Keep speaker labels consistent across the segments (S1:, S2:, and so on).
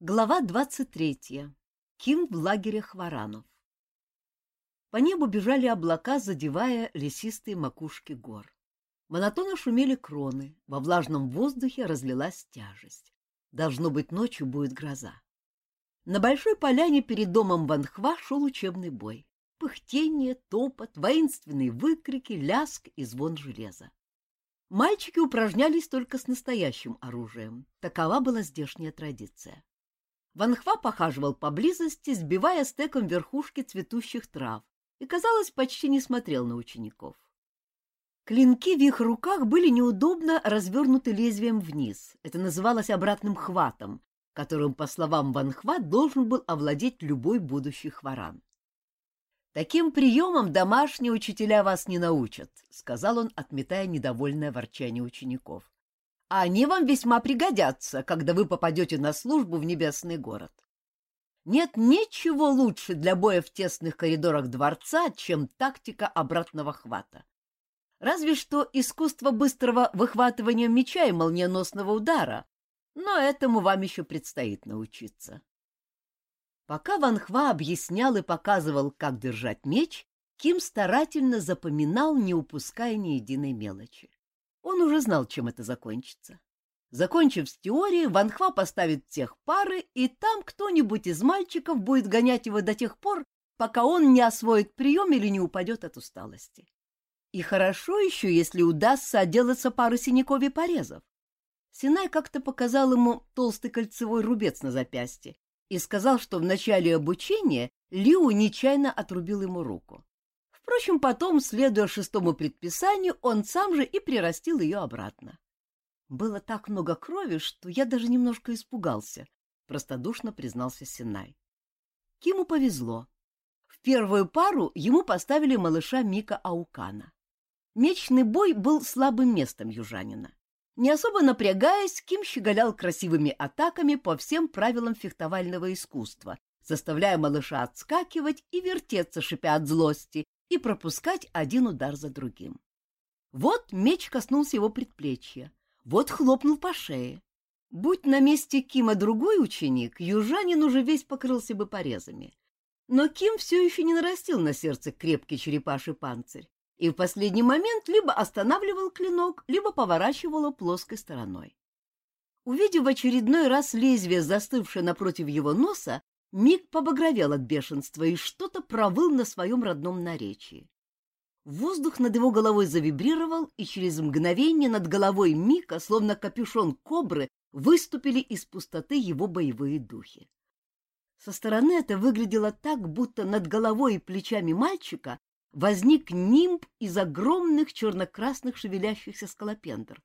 S1: Глава 23. Ким в лагере Хваранов. По небу бежали облака, задевая лесистые макушки гор. Монотонно шумели кроны, во влажном воздухе разлилась тяжесть. Должно быть, ночью будет гроза. На большой поляне перед домом Ванхва шел учебный бой. Пыхтение, топот, воинственные выкрики, ляск и звон железа. Мальчики упражнялись только с настоящим оружием. Такова была здешняя традиция. Ванхва похаживал поблизости, сбивая стеком верхушки цветущих трав, и, казалось, почти не смотрел на учеников. Клинки в их руках были неудобно развернуты лезвием вниз. Это называлось обратным хватом, которым, по словам Ванхва, должен был овладеть любой будущий хваран. Таким приемом домашние учителя вас не научат, — сказал он, отметая недовольное ворчание учеников. — они вам весьма пригодятся, когда вы попадете на службу в небесный город. Нет ничего лучше для боя в тесных коридорах дворца, чем тактика обратного хвата. Разве что искусство быстрого выхватывания меча и молниеносного удара, но этому вам еще предстоит научиться. Пока Ван Хва объяснял и показывал, как держать меч, Ким старательно запоминал, не упуская ни единой мелочи. Он уже знал, чем это закончится. Закончив с теорией, Ван Хва поставит тех пары, и там кто-нибудь из мальчиков будет гонять его до тех пор, пока он не освоит прием или не упадет от усталости. И хорошо еще, если удастся отделаться парой синяков и порезов. Синай как-то показал ему толстый кольцевой рубец на запястье, и сказал, что в начале обучения Лиу нечаянно отрубил ему руку. Впрочем, потом, следуя шестому предписанию, он сам же и прирастил ее обратно. Было так много крови, что я даже немножко испугался, — простодушно признался Синай. Киму повезло. В первую пару ему поставили малыша Мика Аукана. Мечный бой был слабым местом южанина. Не особо напрягаясь, Ким щеголял красивыми атаками по всем правилам фехтовального искусства, заставляя малыша отскакивать и вертеться, шипя от злости, и пропускать один удар за другим. Вот меч коснулся его предплечья, вот хлопнул по шее. Будь на месте Кима другой ученик, южанин уже весь покрылся бы порезами. Но Ким все еще не нарастил на сердце крепкий черепаший панцирь и в последний момент либо останавливал клинок, либо поворачивал его плоской стороной. Увидев в очередной раз лезвие, застывшее напротив его носа, Миг побагровел от бешенства и что-то провыл на своем родном наречии. Воздух над его головой завибрировал, и через мгновение над головой Мика, словно капюшон кобры, выступили из пустоты его боевые духи. Со стороны это выглядело так, будто над головой и плечами мальчика возник нимб из огромных черно-красных шевелящихся скалопендр.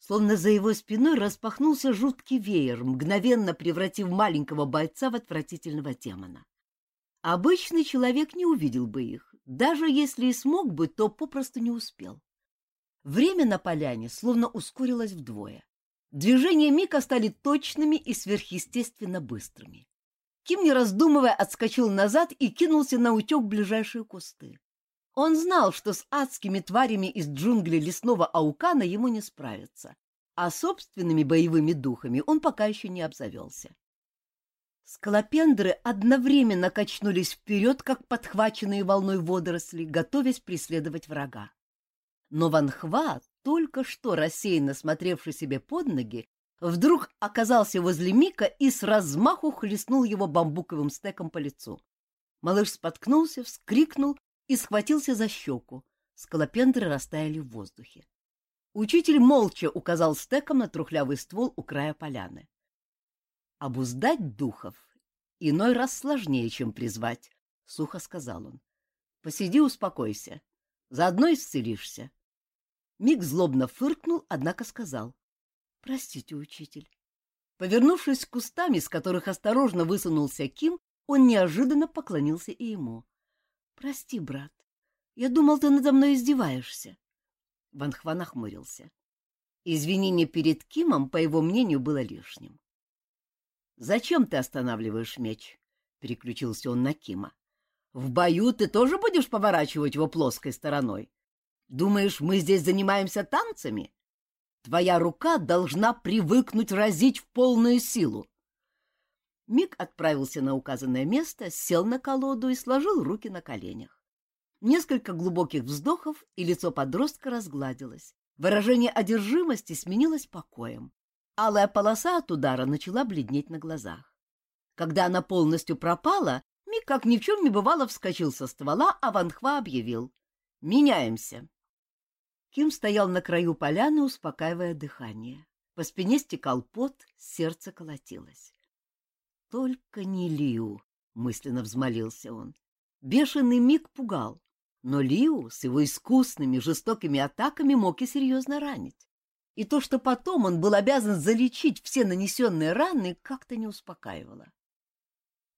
S1: Словно за его спиной распахнулся жуткий веер, мгновенно превратив маленького бойца в отвратительного демона. Обычный человек не увидел бы их, даже если и смог бы, то попросту не успел. Время на поляне словно ускорилось вдвое. Движения Мика стали точными и сверхъестественно быстрыми. Ким, не раздумывая, отскочил назад и кинулся на утек ближайшие кусты. Он знал, что с адскими тварями из джунглей лесного аукана ему не справиться, а собственными боевыми духами он пока еще не обзавелся. Скалопендры одновременно качнулись вперед, как подхваченные волной водоросли, готовясь преследовать врага. Но Ван Хва, только что рассеянно смотревший себе под ноги, вдруг оказался возле Мика и с размаху хлестнул его бамбуковым стеком по лицу. Малыш споткнулся, вскрикнул и схватился за щеку. Скалопендры растаяли в воздухе. Учитель молча указал стеком на трухлявый ствол у края поляны. «Обуздать духов иной раз сложнее, чем призвать», — сухо сказал он. «Посиди, успокойся. Заодно исцелишься». Миг злобно фыркнул, однако сказал. «Простите, учитель». Повернувшись к кустам, из которых осторожно высунулся Ким, он неожиданно поклонился и ему. Прости, брат. Я думал, ты надо мной издеваешься. Ван Хва нахмурился. Извинение перед Кимом, по его мнению, было лишним. «Зачем ты останавливаешь меч?» — переключился он на Кима. «В бою ты тоже будешь поворачивать его плоской стороной? Думаешь, мы здесь занимаемся танцами? Твоя рука должна привыкнуть разить в полную силу». Мик отправился на указанное место, сел на колоду и сложил руки на коленях. Несколько глубоких вздохов, и лицо подростка разгладилось. Выражение одержимости сменилось покоем. Алая полоса от удара начала бледнеть на глазах. Когда она полностью пропала, Мик, как ни в чем не бывало, вскочил со ствола, а Ванхва объявил. «Меняемся». Ким стоял на краю поляны, успокаивая дыхание. По спине стекал пот, сердце колотилось. «Только не Лиу», — мысленно взмолился он. Бешеный миг пугал, но Лиу с его искусными, жестокими атаками мог и серьезно ранить. И то, что потом он был обязан залечить все нанесенные раны, как-то не успокаивало.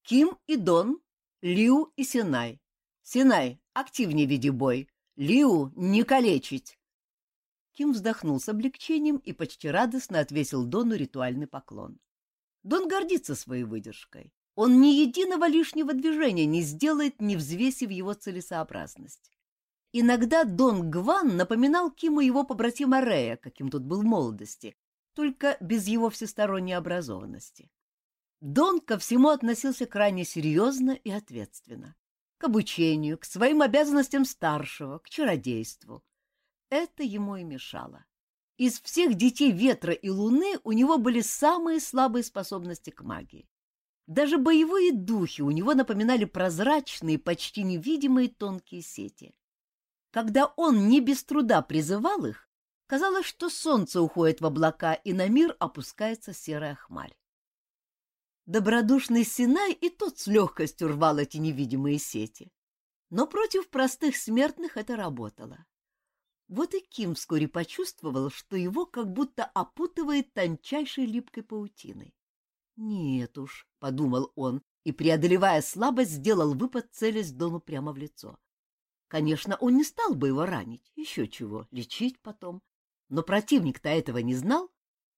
S1: Ким и Дон, Лиу и Синай. Синай, активнее веди бой. Лиу, не калечить. Ким вздохнул с облегчением и почти радостно отвесил Дону ритуальный поклон. Дон гордится своей выдержкой. Он ни единого лишнего движения не сделает, не взвесив его целесообразность. Иногда Дон Гван напоминал Киму его побратима Рея, каким тот был в молодости, только без его всесторонней образованности. Дон ко всему относился крайне серьезно и ответственно. К обучению, к своим обязанностям старшего, к чародейству. Это ему и мешало. Из всех детей ветра и луны у него были самые слабые способности к магии. Даже боевые духи у него напоминали прозрачные, почти невидимые тонкие сети. Когда он не без труда призывал их, казалось, что солнце уходит в облака, и на мир опускается серая хмарь. Добродушный Синай и тот с легкостью рвал эти невидимые сети. Но против простых смертных это работало. Вот и Ким вскоре почувствовал, что его как будто опутывает тончайшей липкой паутиной. «Нет уж», — подумал он, и, преодолевая слабость, сделал выпад, целясь Дону прямо в лицо. Конечно, он не стал бы его ранить, еще чего, лечить потом. Но противник-то этого не знал.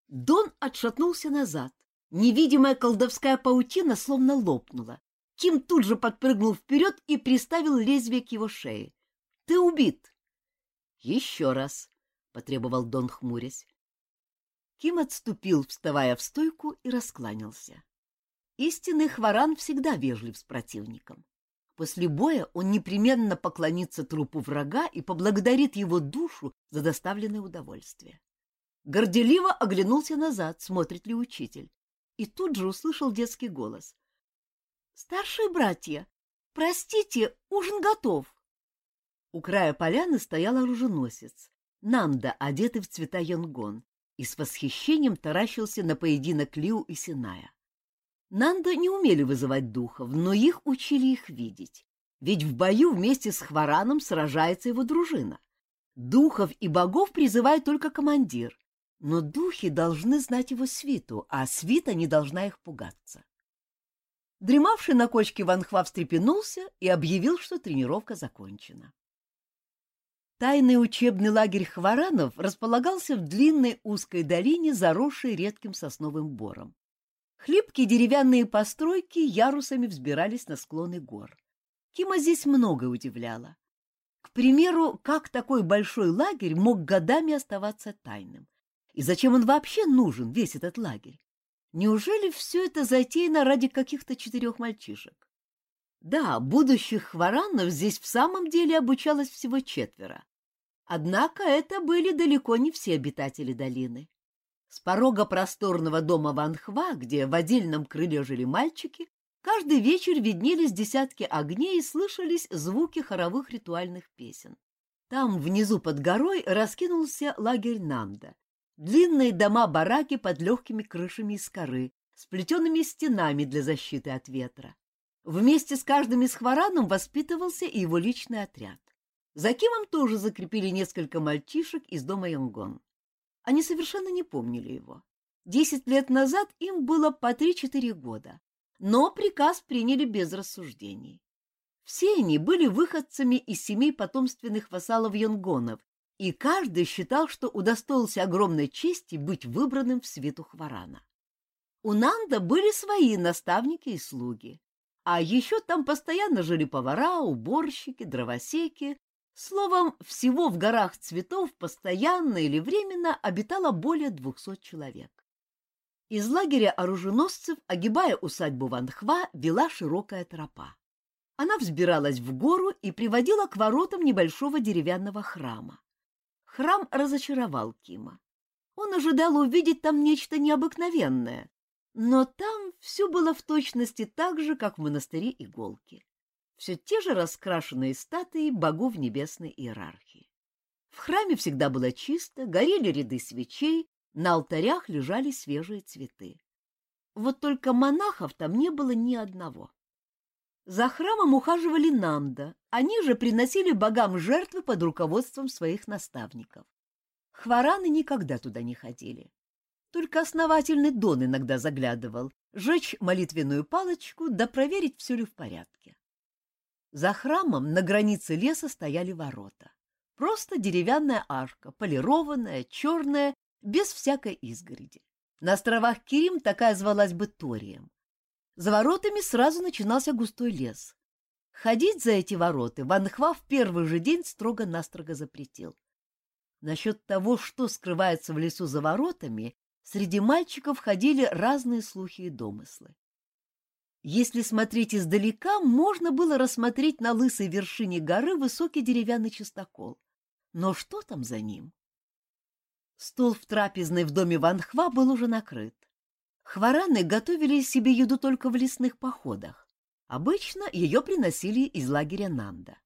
S1: Дон отшатнулся назад, Невидимая колдовская паутина словно лопнула. Ким тут же подпрыгнул вперед и приставил лезвие к его шее. — Ты убит! — Еще раз, — потребовал Дон, хмурясь. Ким отступил, вставая в стойку, и раскланялся. Истинный хваран всегда вежлив с противником. После боя он непременно поклонится трупу врага и поблагодарит его душу за доставленное удовольствие. Горделиво оглянулся назад, смотрит ли учитель и тут же услышал детский голос. «Старшие братья, простите, ужин готов!» У края поляны стоял оруженосец, Нанда, одетый в цвета Йонгон, и с восхищением таращился на поединок Лиу и Синая. Нанда не умели вызывать духов, но их учили их видеть, ведь в бою вместе с Хвараном сражается его дружина. Духов и богов призывает только командир, но духи должны знать его свиту, а свита не должна их пугаться. Дремавший на кочке Ванхва встрепенулся и объявил, что тренировка закончена. Тайный учебный лагерь хваранов располагался в длинной узкой долине, заросшей редким сосновым бором. Хлипкие деревянные постройки ярусами взбирались на склоны гор. Кима здесь многое удивляло. К примеру, как такой большой лагерь мог годами оставаться тайным? И зачем он вообще нужен, весь этот лагерь? Неужели все это затеяно ради каких-то четырех мальчишек? Да, будущих хваранов здесь в самом деле обучалось всего четверо. Однако это были далеко не все обитатели долины. С порога просторного дома Ванхва, где в отдельном крыле жили мальчики, каждый вечер виднелись десятки огней и слышались звуки хоровых ритуальных песен. Там, внизу под горой, раскинулся лагерь Нанда, Длинные дома-бараки под легкими крышами из коры, с плетеными стенами для защиты от ветра. Вместе с каждым из хвораном воспитывался и его личный отряд. За Кимом тоже закрепили несколько мальчишек из дома Янгон. Они совершенно не помнили его. Десять лет назад им было по три-четыре года, но приказ приняли без рассуждений. Все они были выходцами из семей потомственных вассалов Йонгонов и каждый считал, что удостоился огромной чести быть выбранным в свиту Хварана. У Нанда были свои наставники и слуги, а еще там постоянно жили повара, уборщики, дровосеки. Словом, всего в горах цветов постоянно или временно обитало более двухсот человек. Из лагеря оруженосцев, огибая усадьбу Ванхва, вела широкая тропа. Она взбиралась в гору и приводила к воротам небольшого деревянного храма. Храм разочаровал Кима. Он ожидал увидеть там нечто необыкновенное, но там все было в точности так же, как в монастыре Иголки. Все те же раскрашенные статуи богов небесной иерархии. В храме всегда было чисто, горели ряды свечей, на алтарях лежали свежие цветы. Вот только монахов там не было ни одного. За храмом ухаживали Нанда, они же приносили богам жертвы под руководством своих наставников. Хвараны никогда туда не ходили. Только основательный Дон иногда заглядывал, жечь молитвенную палочку да проверить, все ли в порядке. За храмом на границе леса стояли ворота. Просто деревянная арка, полированная, черная, без всякой изгороди. На островах Кирим такая звалась бы Торием. За воротами сразу начинался густой лес. Ходить за эти вороты Ванхва в первый же день строго-настрого запретил. Насчет того, что скрывается в лесу за воротами, среди мальчиков ходили разные слухи и домыслы. Если смотреть издалека, можно было рассмотреть на лысой вершине горы высокий деревянный частокол. Но что там за ним? Стол в трапезной в доме Ванхва был уже накрыт. Хвараны готовили себе еду только в лесных походах. Обычно ее приносили из лагеря Нанда.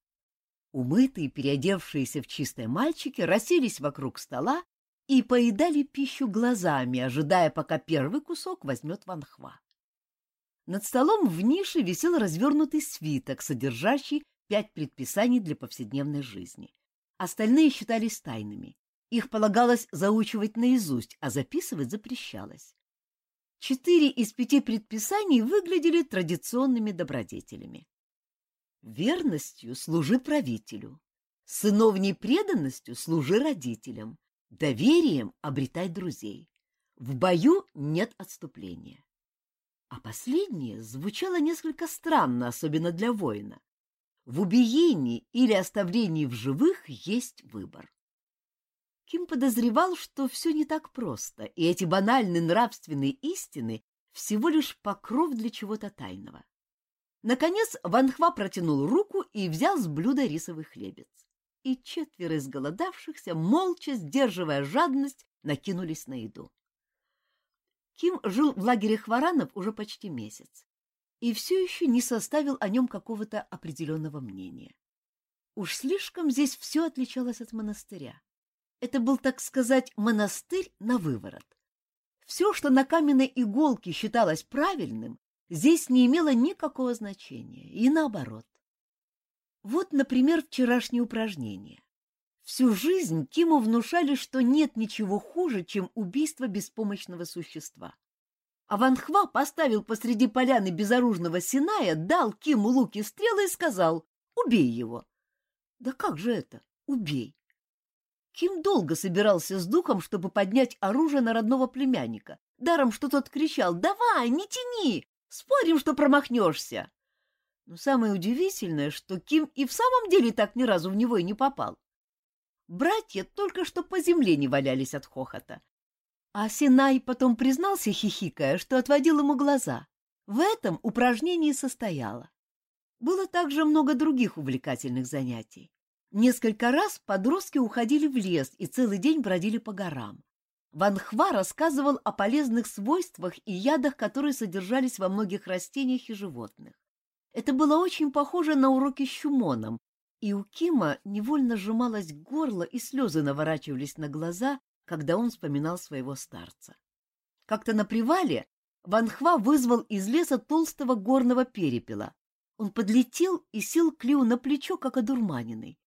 S1: Умытые, переодевшиеся в чистые мальчики расселись вокруг стола и поедали пищу глазами, ожидая, пока первый кусок возьмет Ванхва. Над столом в нише висел развернутый свиток, содержащий пять предписаний для повседневной жизни. Остальные считались тайными. Их полагалось заучивать наизусть, а записывать запрещалось. Четыре из пяти предписаний выглядели традиционными добродетелями. Верностью служи правителю, сыновней преданностью служи родителям, доверием обретай друзей. В бою нет отступления. А последнее звучало несколько странно, особенно для воина. В убиении или оставлении в живых есть выбор. Ким подозревал, что все не так просто, и эти банальные нравственные истины всего лишь покров для чего-то тайного. Наконец Ванхва протянул руку и взял с блюда рисовый хлебец. И четверо изголодавшихся, молча сдерживая жадность, накинулись на еду. Ким жил в лагере Хваранов уже почти месяц и все еще не составил о нем какого-то определенного мнения. Уж слишком здесь все отличалось от монастыря. Это был, так сказать, монастырь на выворот. Все, что на каменной иголке считалось правильным, здесь не имело никакого значения, и наоборот. Вот, например, вчерашнее упражнение. Всю жизнь Киму внушали, что нет ничего хуже, чем убийство беспомощного существа. А Ванхва поставил посреди поляны безоружного Синая, дал Киму луки стрелы и сказал «Убей его». Да как же это? Убей. Ким долго собирался с духом, чтобы поднять оружие на родного племянника, даром что тот кричал «Давай, не тяни! Спорим, что промахнешься!» Но самое удивительное, что Ким и в самом деле так ни разу в него и не попал. Братья только что по земле не валялись от хохота. А Синай потом признался, хихикая, что отводил ему глаза. В этом упражнении состояло. Было также много других увлекательных занятий. Несколько раз подростки уходили в лес и целый день бродили по горам. Ван Хва рассказывал о полезных свойствах и ядах, которые содержались во многих растениях и животных. Это было очень похоже на уроки с Щумоном, и у Кима невольно сжималось горло, и слезы наворачивались на глаза, когда он вспоминал своего старца. Как-то на привале Ванхва вызвал из леса толстого горного перепела. Он подлетел и сел к Лиу на плечо, как одурманенный.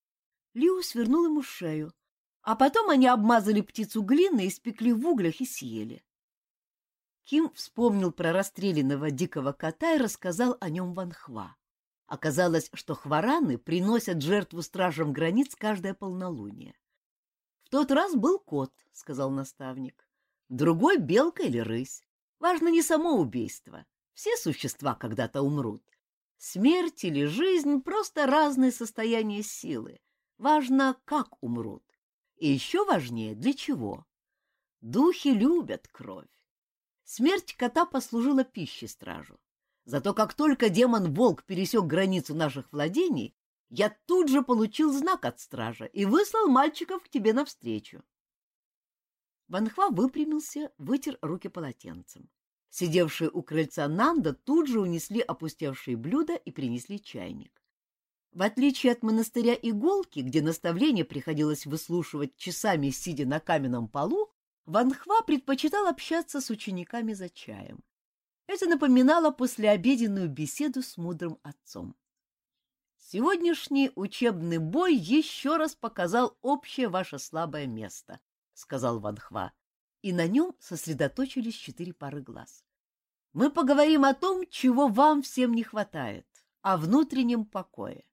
S1: Лиу свернул ему шею, а потом они обмазали птицу глиной, испекли в углях и съели. Ким вспомнил про расстрелянного дикого кота и рассказал о нем Ванхва. Оказалось, что хвараны приносят жертву стражам границ каждое полнолуние. — В тот раз был кот, — сказал наставник. — Другой — белка или рысь. Важно не само убийство. Все существа когда-то умрут. Смерть или жизнь — просто разные состояния силы. Важно, как умрут. И еще важнее, для чего. Духи любят кровь. Смерть кота послужила пищей стражу. Зато как только демон-волк пересек границу наших владений, я тут же получил знак от стража и выслал мальчиков к тебе навстречу. Ванхва выпрямился, вытер руки полотенцем. Сидевшие у крыльца Нанда тут же унесли опустевшие блюда и принесли чайник. В отличие от монастыря Иголки, где наставление приходилось выслушивать часами, сидя на каменном полу, Ванхва предпочитал общаться с учениками за чаем. Это напоминало послеобеденную беседу с мудрым отцом. Сегодняшний учебный бой еще раз показал общее ваше слабое место, сказал Ванхва, и на нем сосредоточились четыре пары глаз. Мы поговорим о том, чего вам всем не хватает, о внутреннем покое.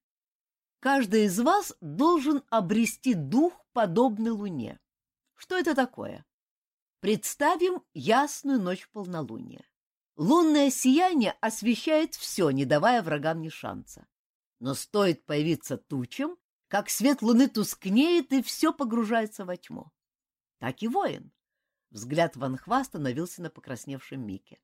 S1: Каждый из вас должен обрести дух, подобный луне. Что это такое? Представим ясную ночь полнолуния. Лунное сияние освещает все, не давая врагам ни шанса. Но стоит появиться тучам, как свет луны тускнеет, и все погружается во тьму. Так и воин. Взгляд Ванхва становился на покрасневшем Мике.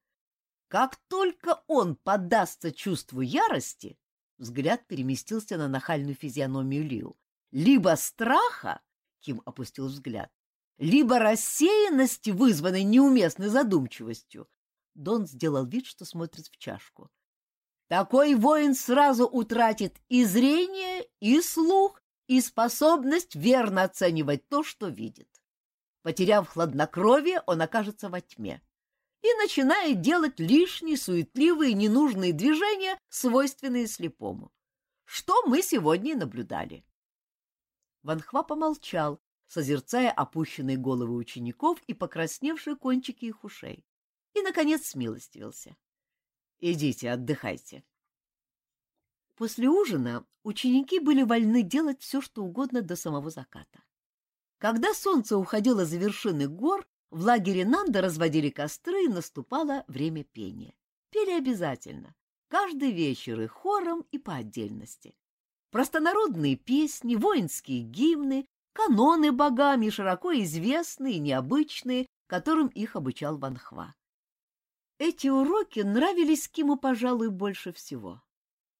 S1: Как только он поддастся чувству ярости, взгляд переместился на нахальную физиономию Лиу. Либо страха, Ким опустил взгляд, либо рассеянности, вызванной неуместной задумчивостью. Дон сделал вид, что смотрит в чашку. Такой воин сразу утратит и зрение, и слух, и способность верно оценивать то, что видит. Потеряв хладнокровие, он окажется во тьме и начинает делать лишние, суетливые, ненужные движения, свойственные слепому. Что мы сегодня и наблюдали. Ванхва помолчал, созерцая опущенные головы учеников и покрасневшие кончики их ушей, и, наконец, смилостивился. — Идите, отдыхайте. После ужина ученики были вольны делать все, что угодно до самого заката. Когда солнце уходило за вершины гор, в лагере Нанда разводили костры, и наступало время пения. Пели обязательно, каждый вечер и хором, и по отдельности. Простонародные песни, воинские гимны, каноны богами, широко известные необычные, которым их обучал Ванхва. Эти уроки нравились Киму, пожалуй, больше всего.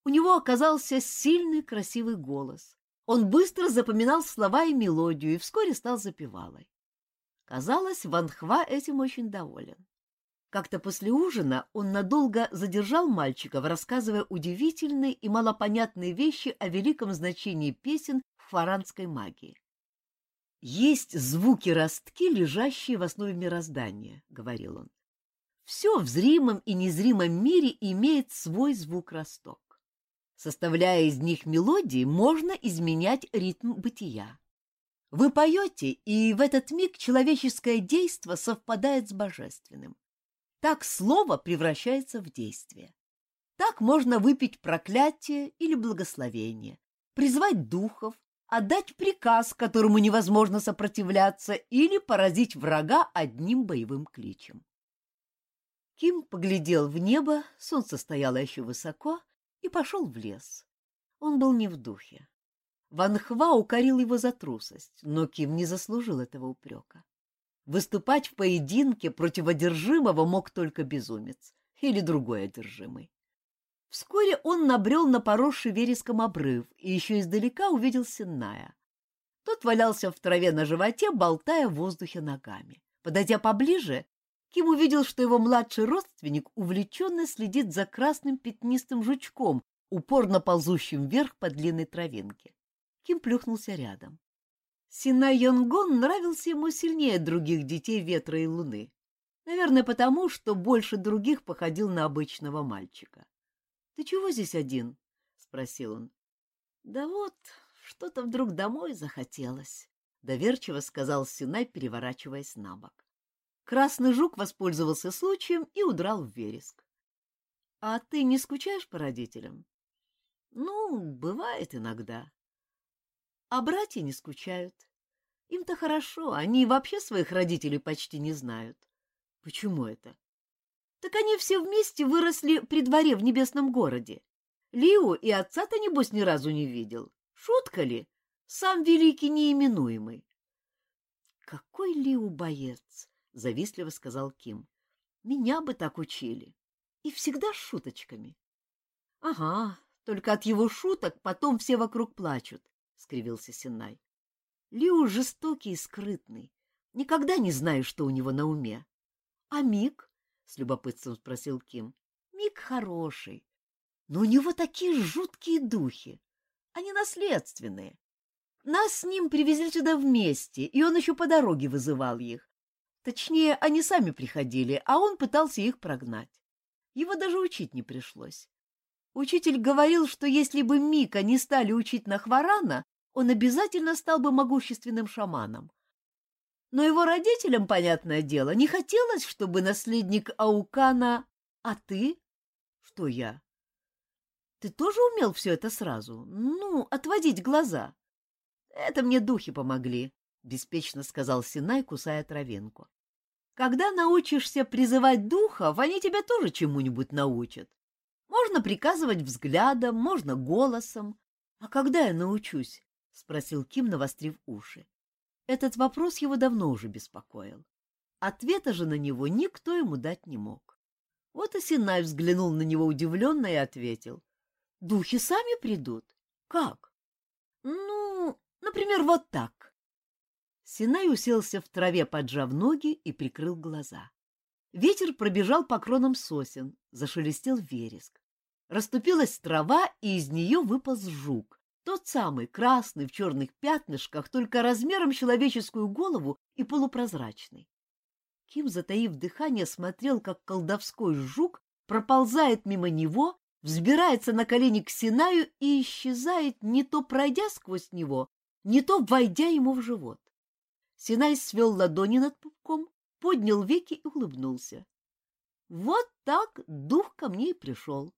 S1: У него оказался сильный красивый голос. Он быстро запоминал слова и мелодию и вскоре стал запевалой. Казалось, Ванхва этим очень доволен. Как-то после ужина он надолго задержал мальчиков, рассказывая удивительные и малопонятные вещи о великом значении песен в фаранской магии. «Есть звуки-ростки, лежащие в основе мироздания», — говорил он. «Все в зримом и незримом мире имеет свой звук-росток. Составляя из них мелодии, можно изменять ритм бытия. Вы поете, и в этот миг человеческое действо совпадает с божественным. Так слово превращается в действие. Так можно выпить проклятие или благословение, призвать духов, отдать приказ, которому невозможно сопротивляться, или поразить врага одним боевым кличем. Ким поглядел в небо, солнце стояло еще высоко, и пошел в лес. Он был не в духе. Ван Хва укорил его за трусость, но Ким не заслужил этого упрека. Выступать в поединке против одержимого мог только безумец или другой одержимый. Вскоре он набрел на поросший вереском обрыв и еще издалека увидел Синная. Тот валялся в траве на животе, болтая в воздухе ногами. Подойдя поближе, Ким увидел, что его младший родственник увлеченно следит за красным пятнистым жучком, упорно ползущим вверх по длинной травинке. Ким плюхнулся рядом. Сина Йонгон нравился ему сильнее других детей ветра и луны. Наверное, потому, что больше других походил на обычного мальчика. — Ты чего здесь один? — спросил он. — Да вот, что-то вдруг домой захотелось, — доверчиво сказал Синай, переворачиваясь на бок. Красный жук воспользовался случаем и удрал в вереск. — А ты не скучаешь по родителям? — Ну, бывает иногда. А братья не скучают. Им-то хорошо, они вообще своих родителей почти не знают. — Почему это? — Так они все вместе выросли при дворе в небесном городе. Лиу и отца-то, небось, ни разу не видел. Шутка ли? Сам великий неименуемый. Какой Лиу боец! — завистливо сказал Ким. Меня бы так учили. И всегда с шуточками. — Ага, только от его шуток потом все вокруг плачут, — скривился Синай. Лиу жестокий и скрытный. Никогда не знаю, что у него на уме. — А Мик? — с любопытством спросил Ким. — Мик хороший. Но у него такие жуткие духи. Они наследственные. Нас с ним привезли сюда вместе, и он еще по дороге вызывал их. Точнее, они сами приходили, а он пытался их прогнать. Его даже учить не пришлось. Учитель говорил, что если бы Мика не стали учить Нахварана, он обязательно стал бы могущественным шаманом. Но его родителям, понятное дело, не хотелось, чтобы наследник Аукана... А ты? Что я? Ты тоже умел все это сразу? Ну, отводить глаза. Это мне духи помогли, — беспечно сказал Синай, кусая травинку. Когда научишься призывать духов, они тебя тоже чему-нибудь научат. Можно приказывать взглядом, можно голосом. А когда я научусь? — спросил Ким, навострив уши. Этот вопрос его давно уже беспокоил. Ответа же на него никто ему дать не мог. Вот и Синай взглянул на него удивленно и ответил. — Духи сами придут. Как? — Ну, например, вот так. Синай уселся в траве, поджав ноги, и прикрыл глаза. Ветер пробежал по кронам сосен, зашелестел вереск. Раступилась трава, и из нее выпал жук, тот самый, красный, в черных пятнышках, только размером человеческую голову и полупрозрачный. Ким, затаив дыхание, смотрел, как колдовской жук проползает мимо него, взбирается на колени к Синаю и исчезает, не то пройдя сквозь него, не то войдя ему в живот. Синай свел ладони над пупком, поднял веки и улыбнулся. Вот так дух ко мне и пришел.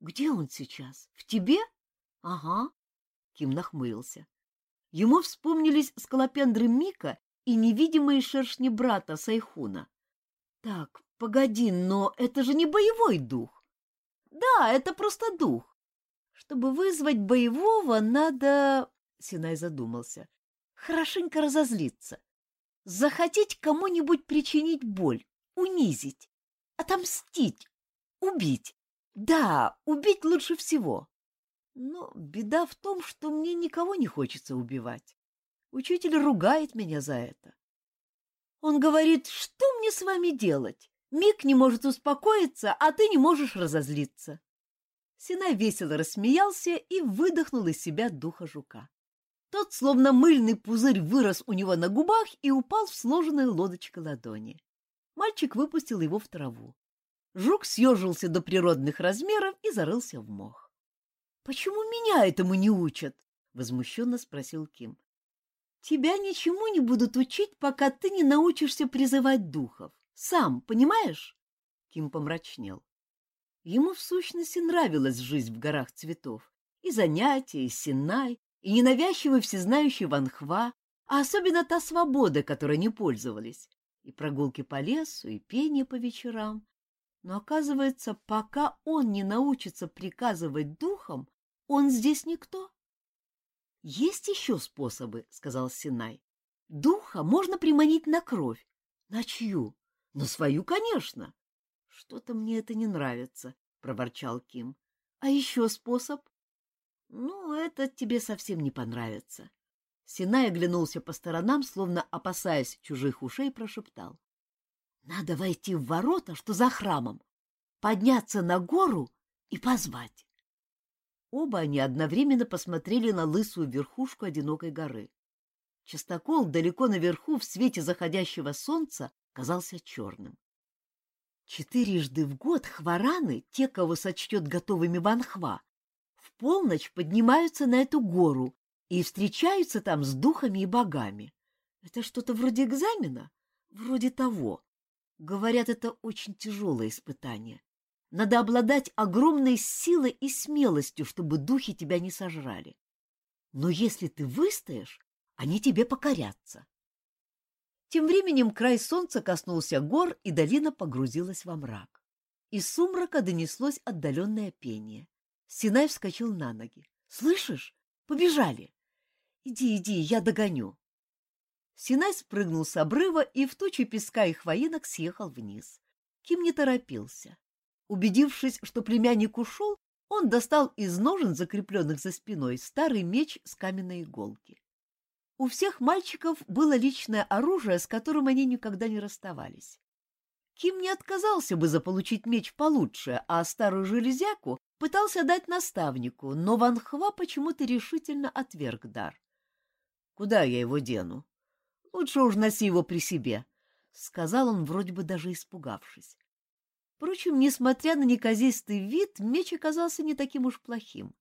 S1: Где он сейчас? В тебе? Ага. Ким нахмурился. Ему вспомнились скалопендры Мика и невидимые шершни брата Сайхуна. Так, погоди, но это же не боевой дух. Да, это просто дух. Чтобы вызвать боевого, надо... Синай задумался. Хорошенько разозлиться. Захотеть кому-нибудь причинить боль, унизить, отомстить, убить. Да, убить лучше всего. Но беда в том, что мне никого не хочется убивать. Учитель ругает меня за это. Он говорит, что мне с вами делать? Мик не может успокоиться, а ты не можешь разозлиться. Синай весело рассмеялся и выдохнул из себя духа жука. Тот, словно мыльный пузырь, вырос у него на губах и упал в сложенную лодочкой ладони. Мальчик выпустил его в траву. Жук съежился до природных размеров и зарылся в мох. Почему меня этому не учат? возмущенно спросил Ким. Тебя ничему не будут учить, пока ты не научишься призывать духов. Сам, понимаешь? Ким помрачнел. Ему в сущности нравилась жизнь в горах цветов. И занятия, и синай, и ненавязчивый всезнающий Ванхва, а особенно та свобода, которой не пользовались. И прогулки по лесу, и пение по вечерам. Но оказывается, пока он не научится приказывать духам, он здесь никто. — Есть еще способы, — сказал Синай. — Духа можно приманить на кровь. — На чью? — На свою, конечно. — Что-то мне это не нравится, — проворчал Ким. — А еще способ? — Ну, это тебе совсем не понравится. Синай оглянулся по сторонам, словно опасаясь чужих ушей, прошептал. — Надо войти в ворота, что за храмом, подняться на гору и позвать. Оба они одновременно посмотрели на лысую верхушку одинокой горы. Частокол далеко наверху в свете заходящего солнца казался черным. Четырежды в год хвараны, те, кого сочтет готовыми ванхва, полночь поднимаются на эту гору и встречаются там с духами и богами. Это что-то вроде экзамена? Вроде того. Говорят, это очень тяжелое испытание. Надо обладать огромной силой и смелостью, чтобы духи тебя не сожрали. Но если ты выстоишь, они тебе покорятся. Тем временем край солнца коснулся гор, и долина погрузилась во мрак. Из сумрака донеслось отдаленное пение. Синай вскочил на ноги. — Слышишь? Побежали! Иди, иди, я догоню. Синай спрыгнул с обрыва и в тучу песка и хвоинок съехал вниз. Ким не торопился. Убедившись, что племянник ушел, он достал из ножен, закрепленных за спиной, старый меч с каменной иголки. У всех мальчиков было личное оружие, с которым они никогда не расставались. Ким не отказался бы заполучить меч получше, а старую железяку пытался дать наставнику, но Ван Хва почему-то решительно отверг дар. — Куда я его дену? Лучше уж носи его при себе, — сказал он, вроде бы даже испугавшись. Впрочем, несмотря на неказистый вид, меч оказался не таким уж плохим.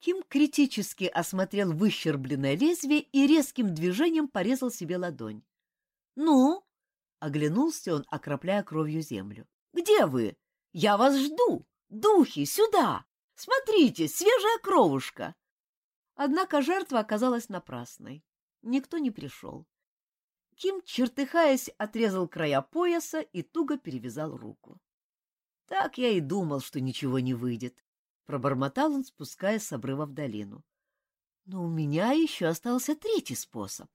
S1: Ким критически осмотрел выщербленное лезвие и резким движением порезал себе ладонь. — Ну? — оглянулся он, окропляя кровью землю. — Где вы? Я вас жду! Духи, сюда! Смотрите, свежая кровушка! Однако жертва оказалась напрасной. Никто не пришел. Ким, чертыхаясь, отрезал края пояса и туго перевязал руку. — Так я и думал, что ничего не выйдет, — пробормотал он, спускаясь с обрыва в долину. — Но у меня еще остался третий способ.